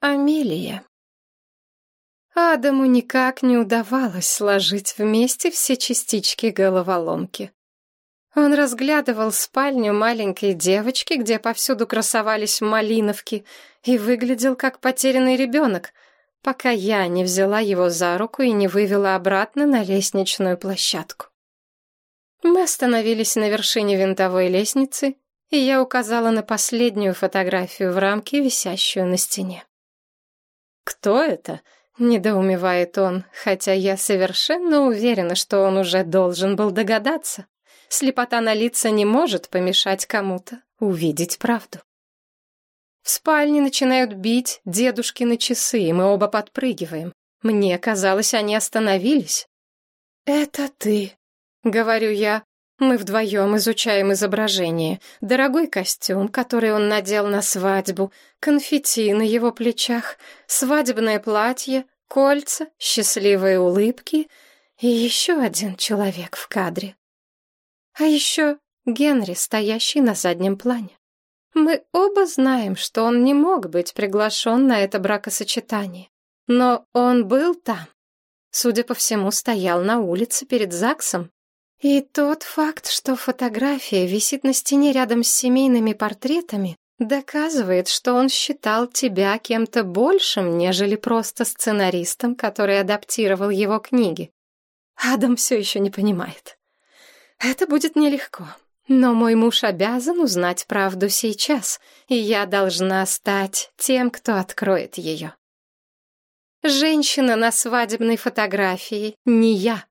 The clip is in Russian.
Амелия. Адаму никак не удавалось сложить вместе все частички головоломки. Он разглядывал спальню маленькой девочки, где повсюду красовались малиновки, и выглядел как потерянный ребенок, пока я не взяла его за руку и не вывела обратно на лестничную площадку. Мы остановились на вершине винтовой лестницы, и я указала на последнюю фотографию в рамке, висящую на стене. «Кто это?» — недоумевает он, хотя я совершенно уверена, что он уже должен был догадаться. Слепота на лица не может помешать кому-то увидеть правду. В спальне начинают бить дедушкины часы, и мы оба подпрыгиваем. Мне казалось, они остановились. «Это ты», — говорю я, мы вдвоем изучаем изображение. Дорогой костюм, который он надел на свадьбу, конфетти на его плечах, свадебное платье, кольца, счастливые улыбки и еще один человек в кадре. А еще Генри, стоящий на заднем плане. Мы оба знаем, что он не мог быть приглашен на это бракосочетание. Но он был там. Судя по всему, стоял на улице перед ЗАГСом и тот факт, что фотография висит на стене рядом с семейными портретами, доказывает, что он считал тебя кем-то большим, нежели просто сценаристом, который адаптировал его книги. Адам все еще не понимает. Это будет нелегко. Но мой муж обязан узнать правду сейчас, и я должна стать тем, кто откроет ее. Женщина на свадебной фотографии не я.